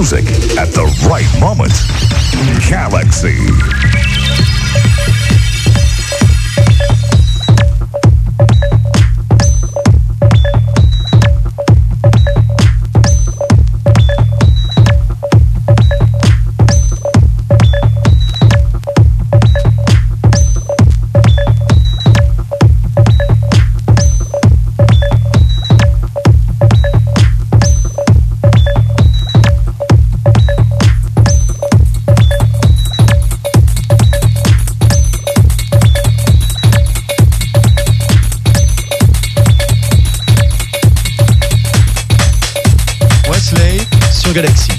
music at the right moment. Galaxie. Görex.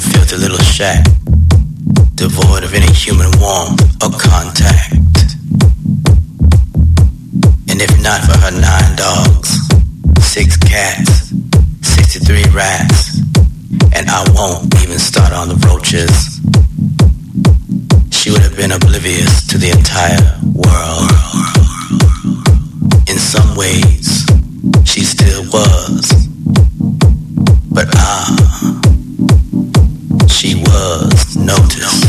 A filthy a little shack, devoid of any human warmth or contact. And if not for her nine dogs, six cats, 63 rats, and I won't even start on the roaches, she would have been oblivious to the entire world. In some ways, she still was. But ah, she was noticed.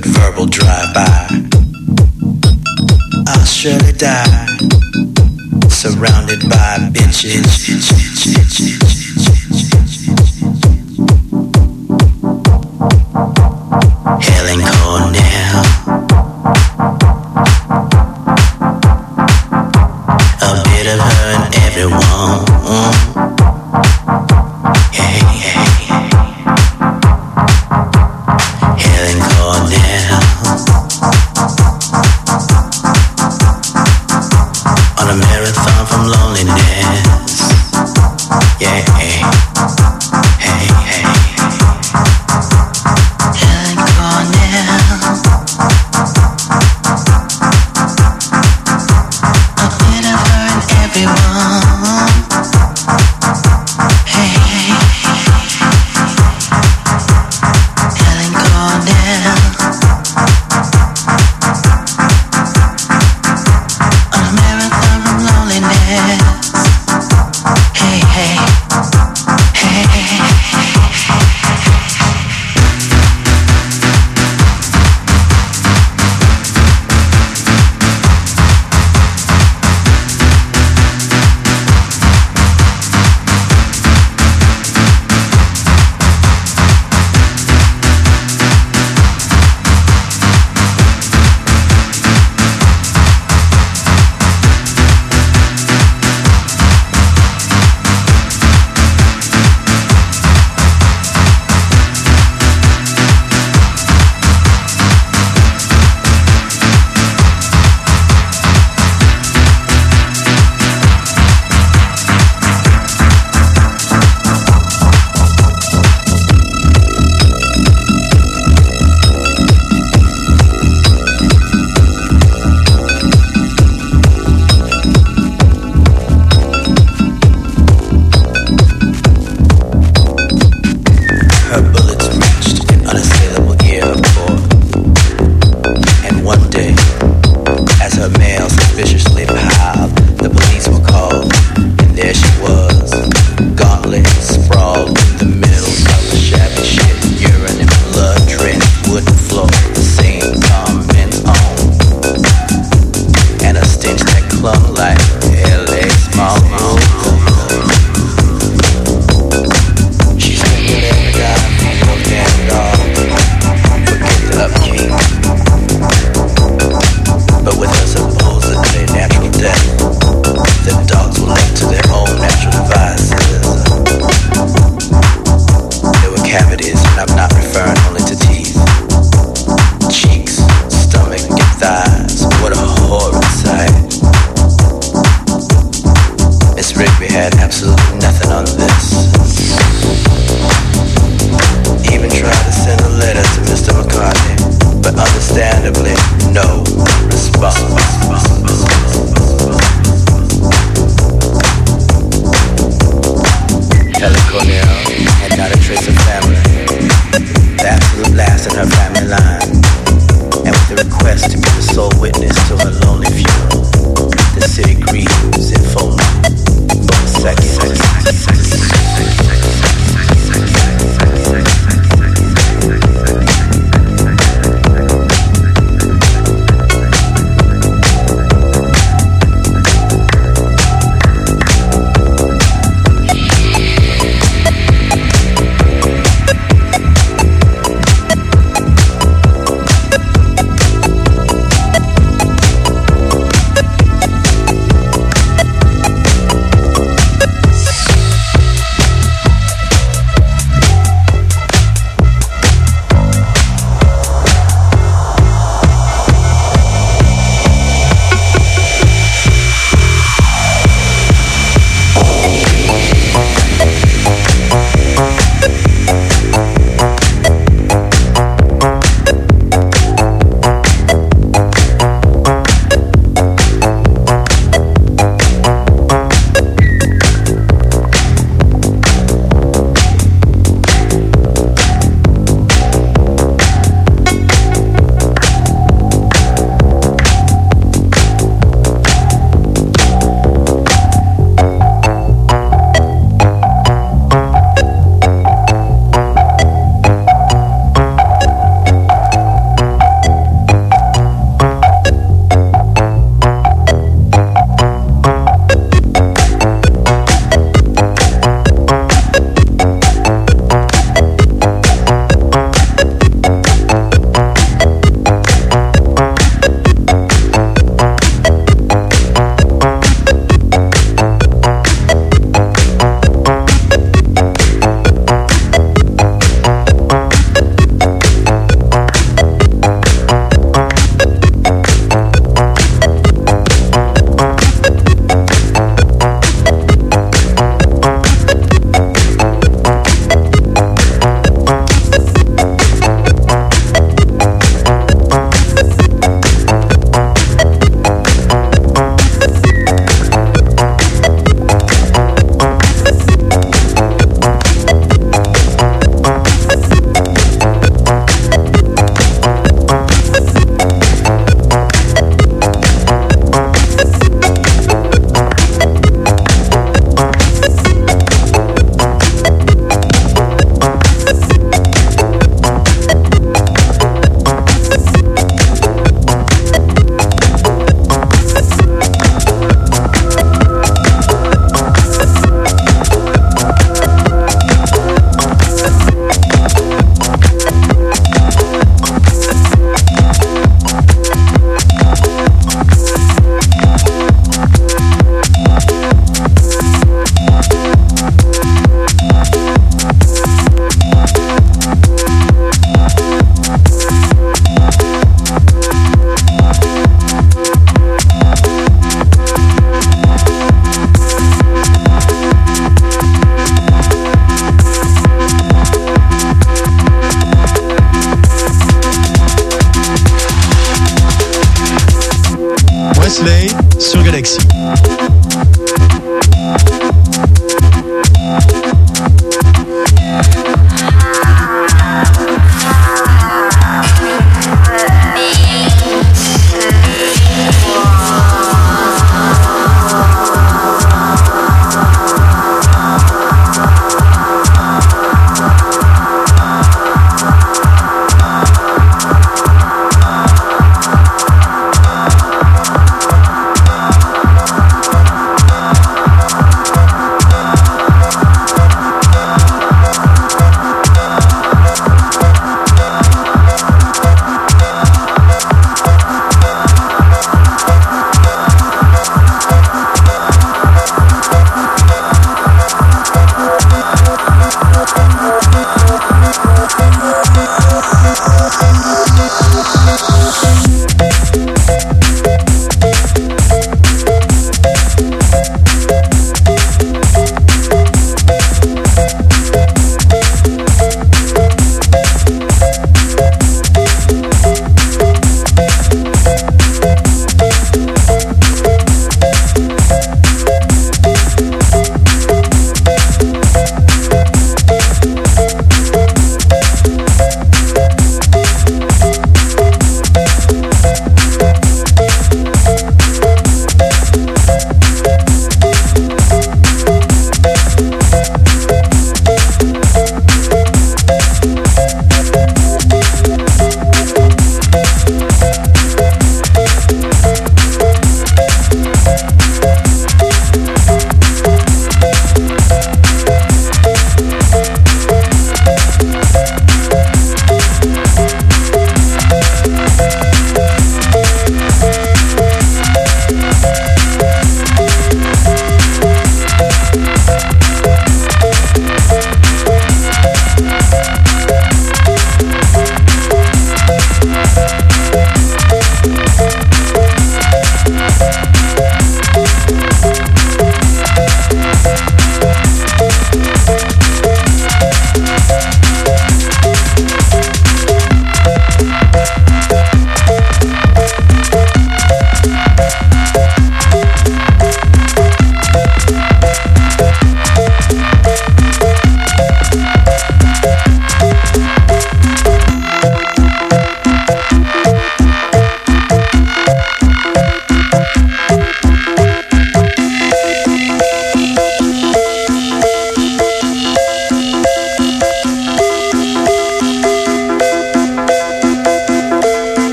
verbal drive.